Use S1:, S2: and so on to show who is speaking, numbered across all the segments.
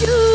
S1: you.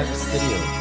S1: Live Studio.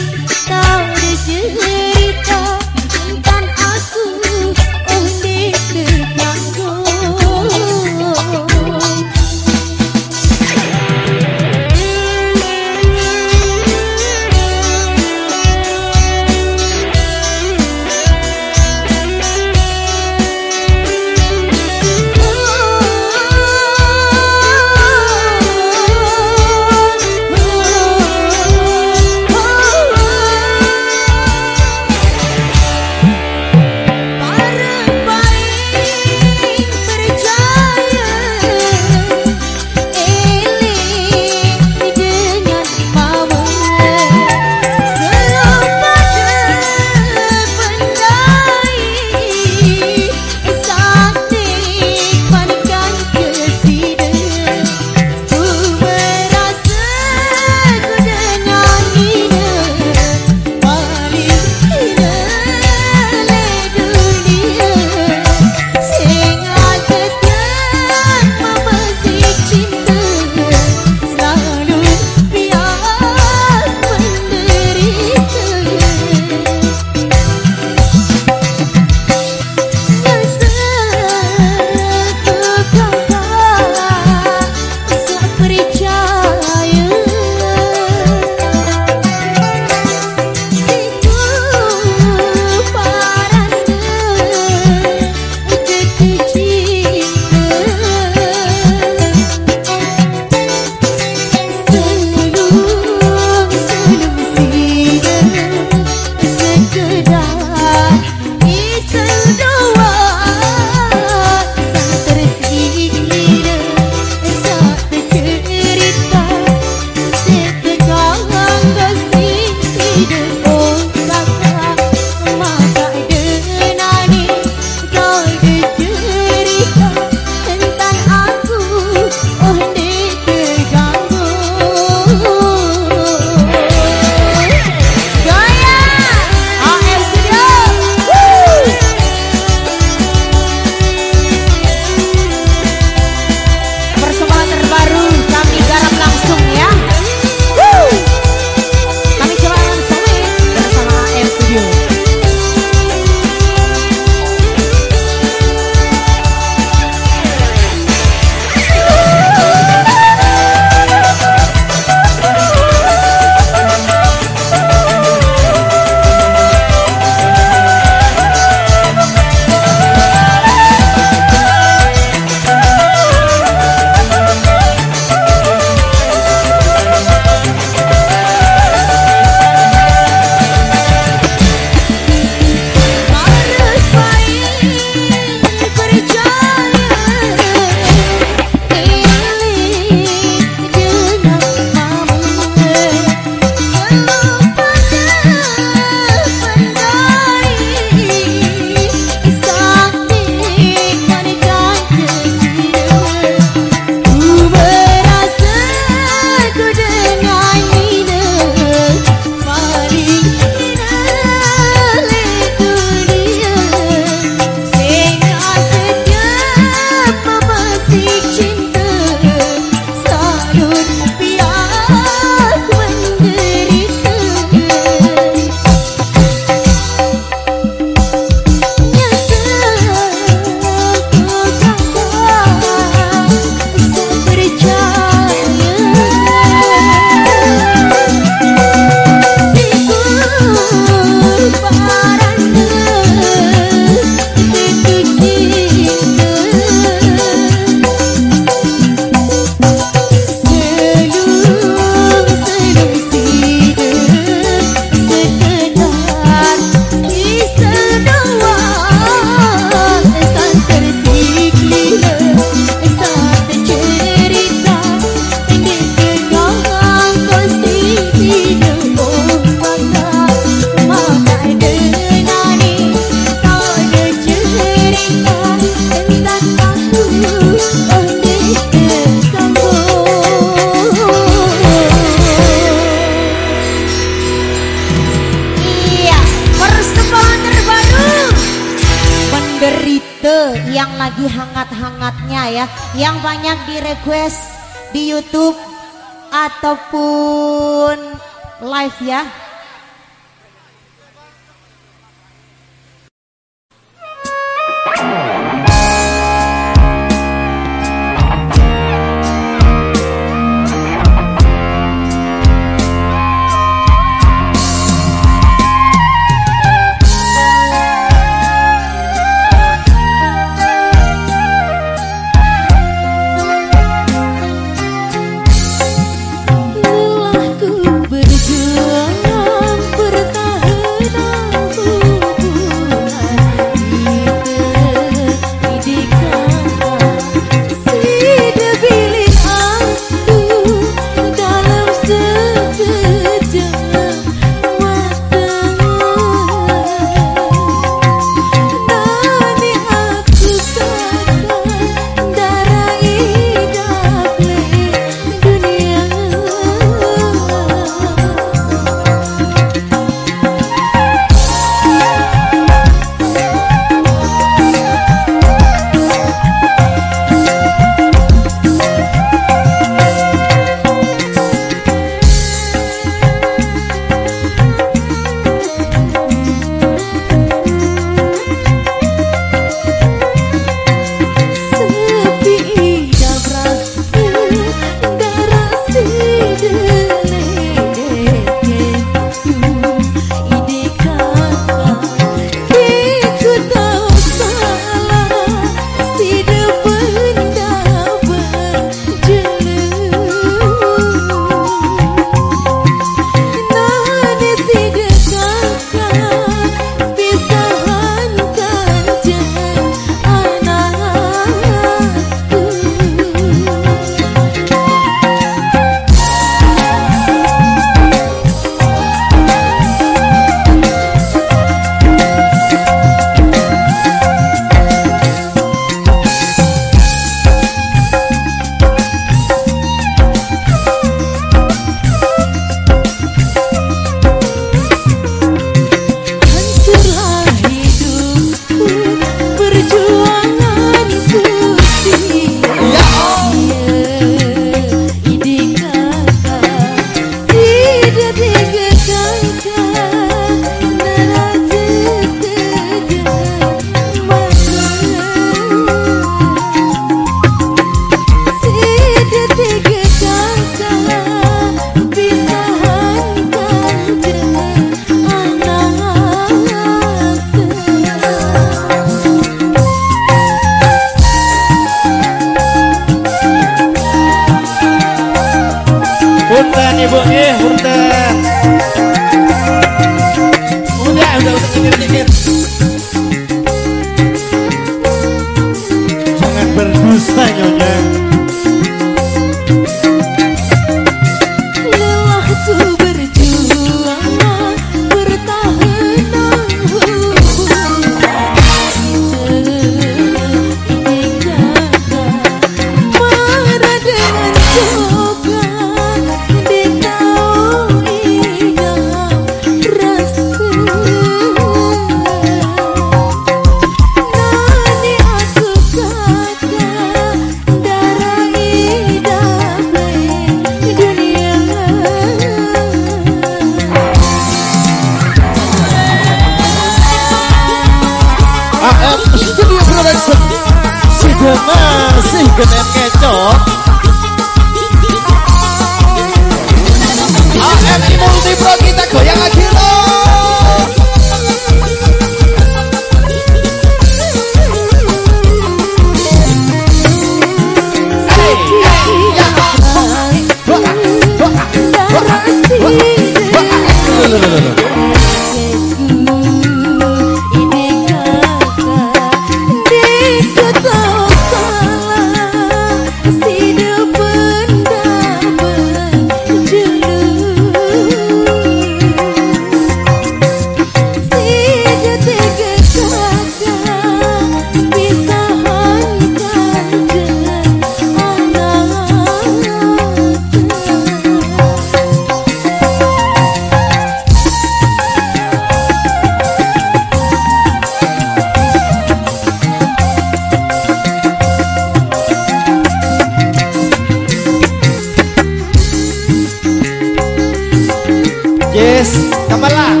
S1: Kembali.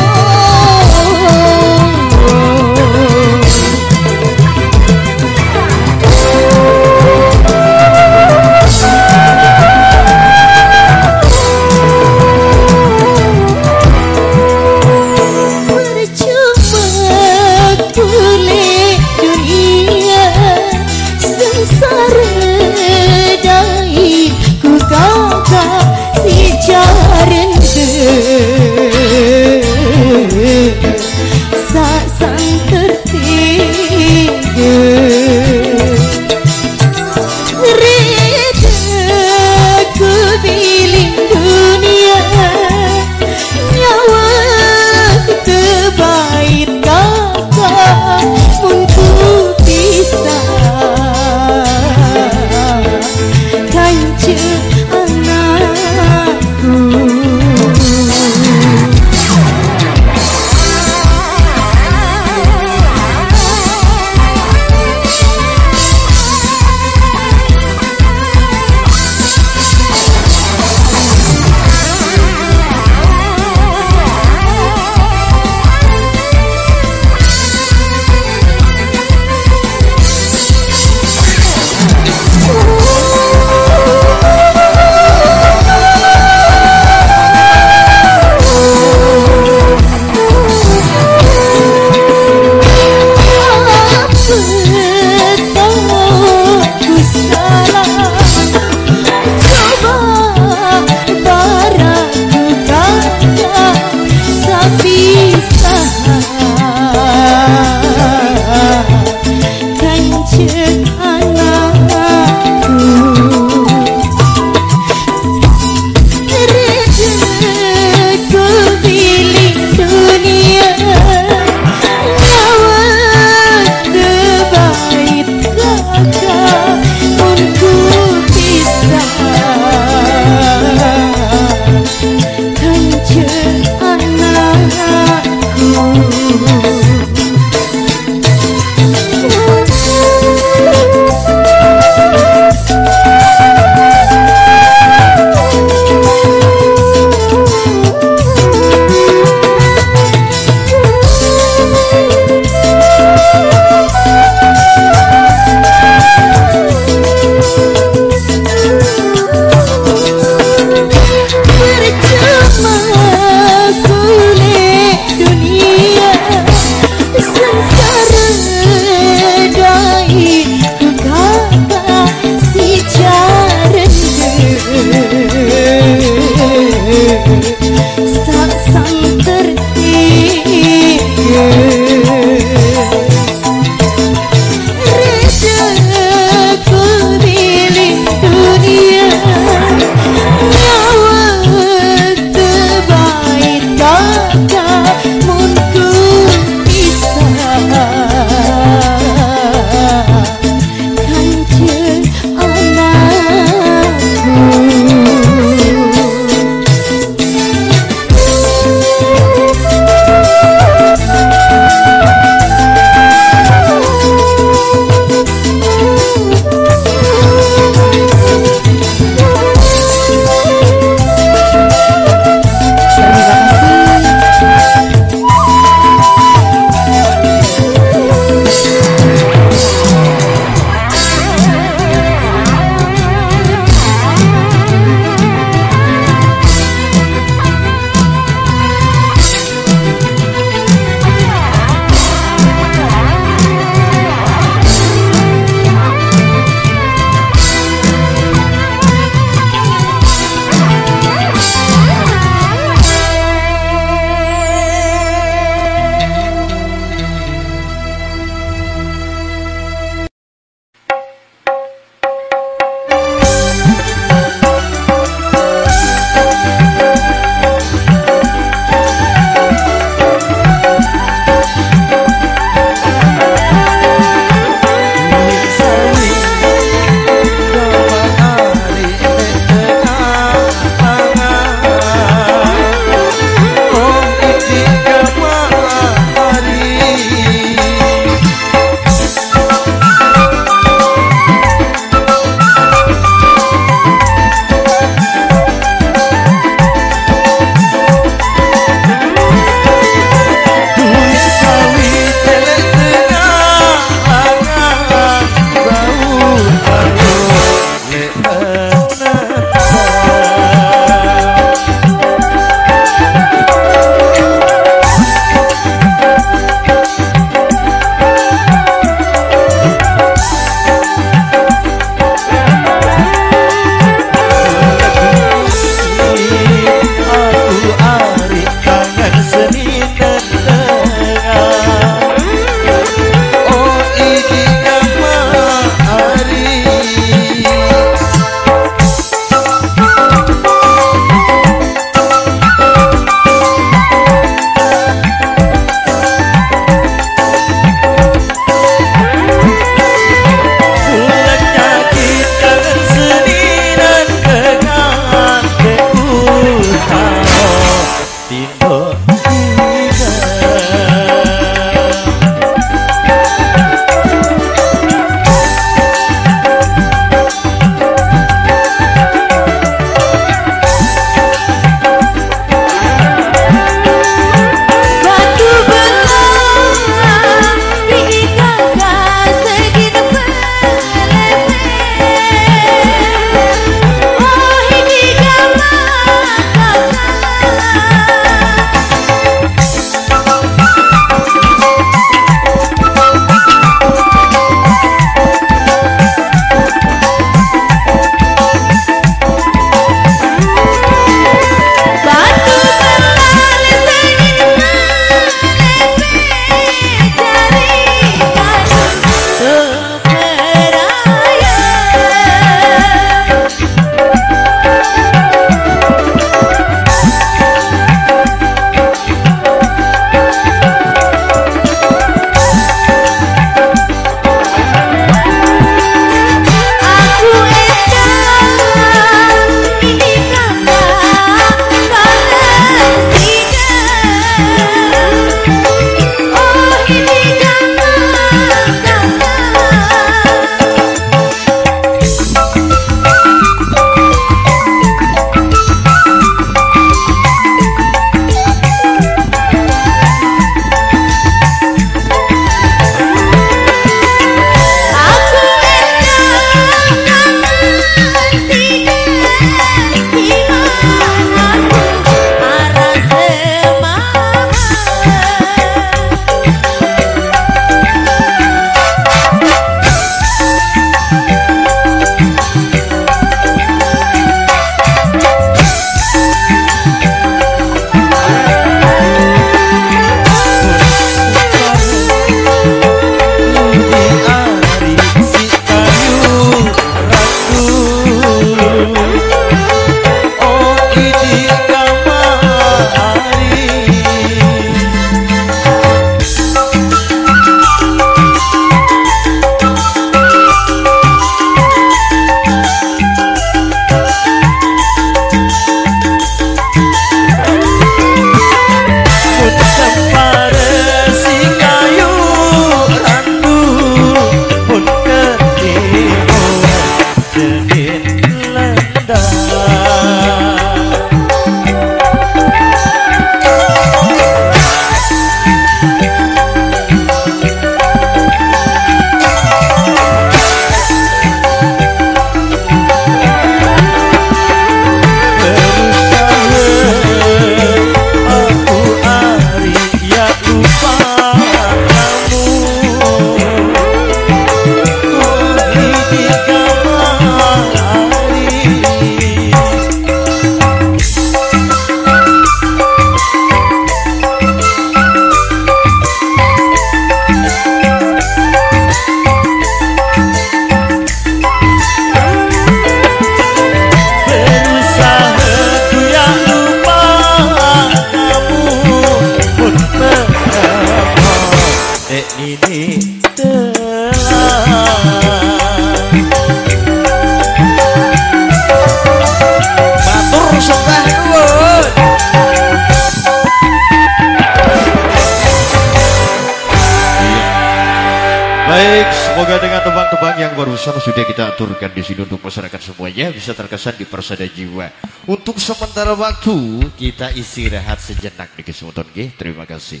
S1: kita
S2: aturkan di sini untuk masyarakat semuanya bisa terkesan di persada jiwa. Untuk sementara waktu kita istirahat sejenak di kesempatan ini. Terima kasih.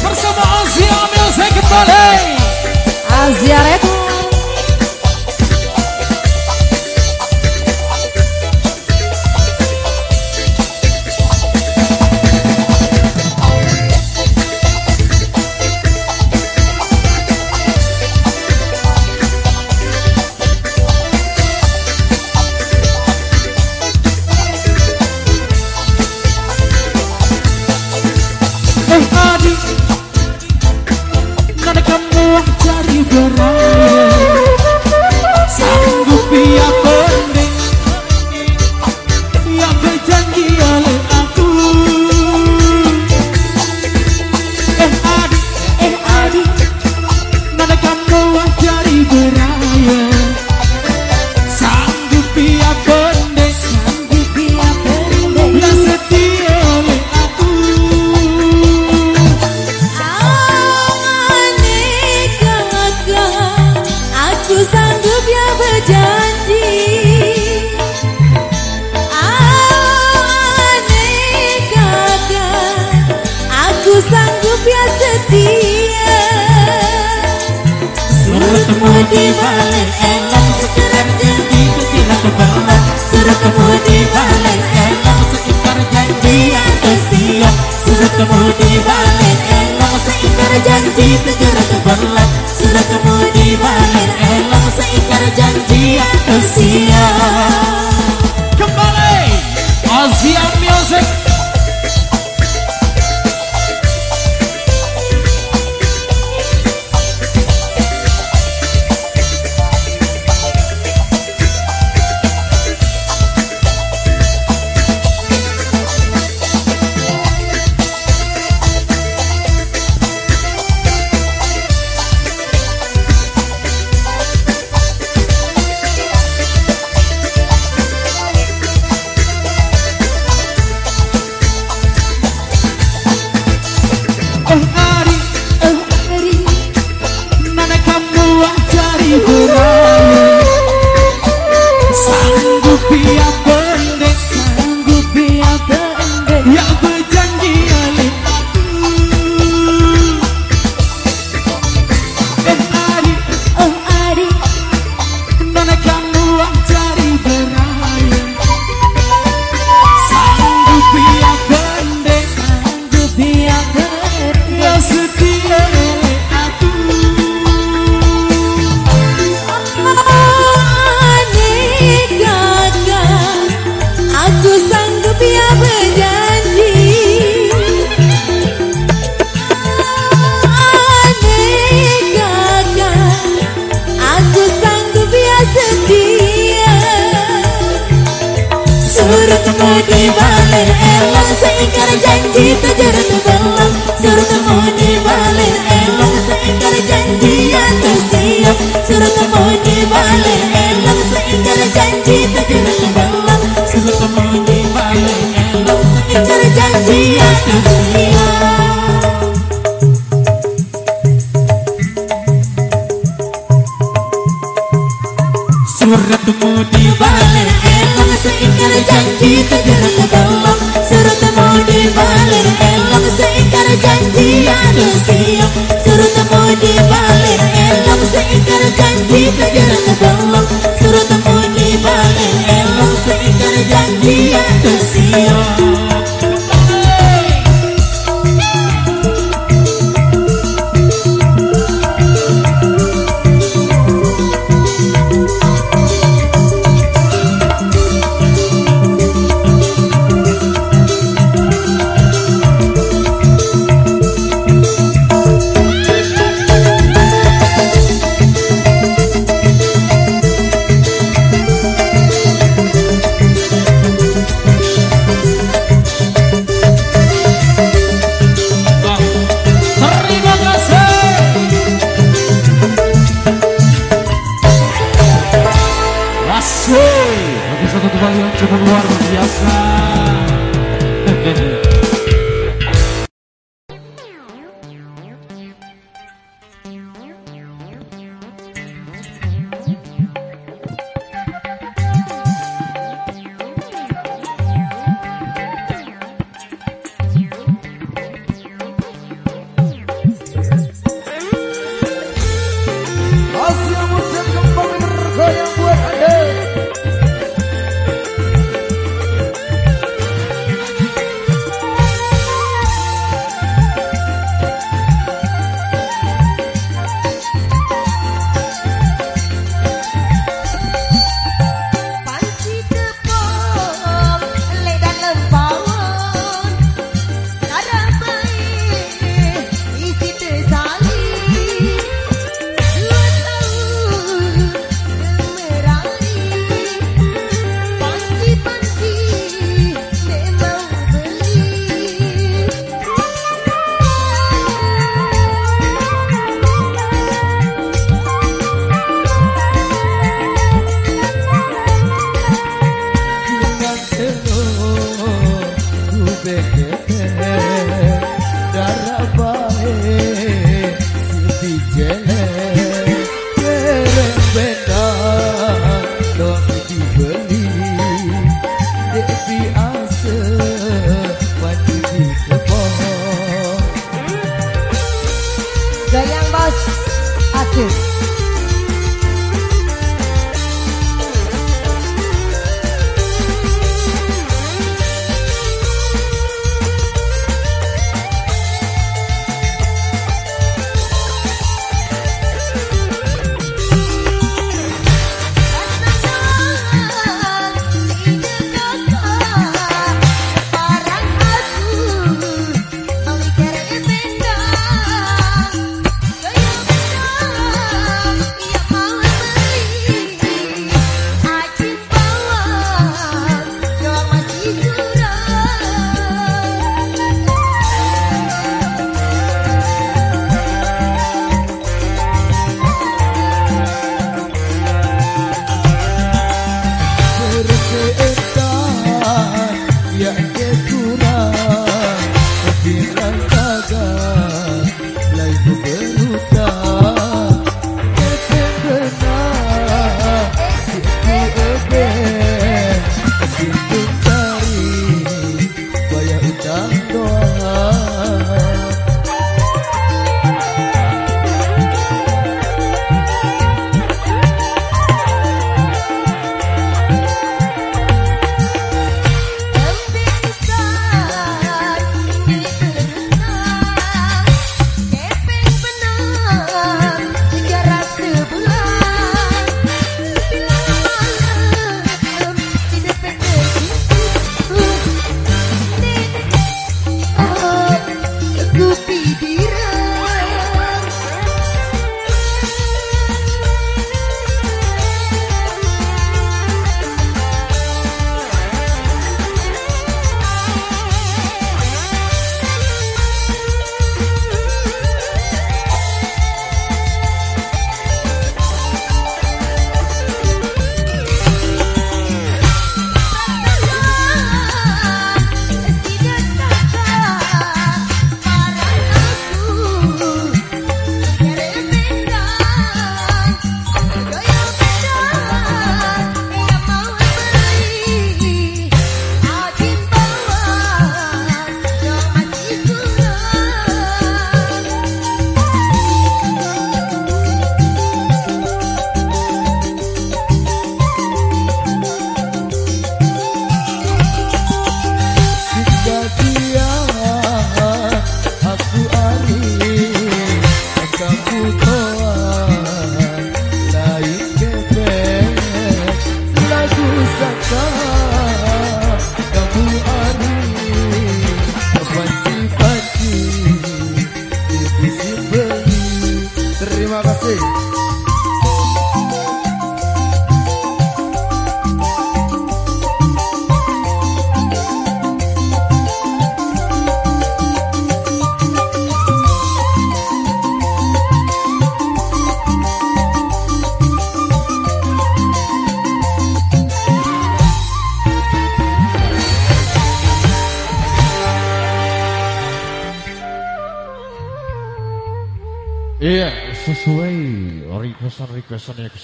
S1: Bersama Asia Music kembali. Asia
S3: Red.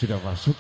S3: Sudah masuk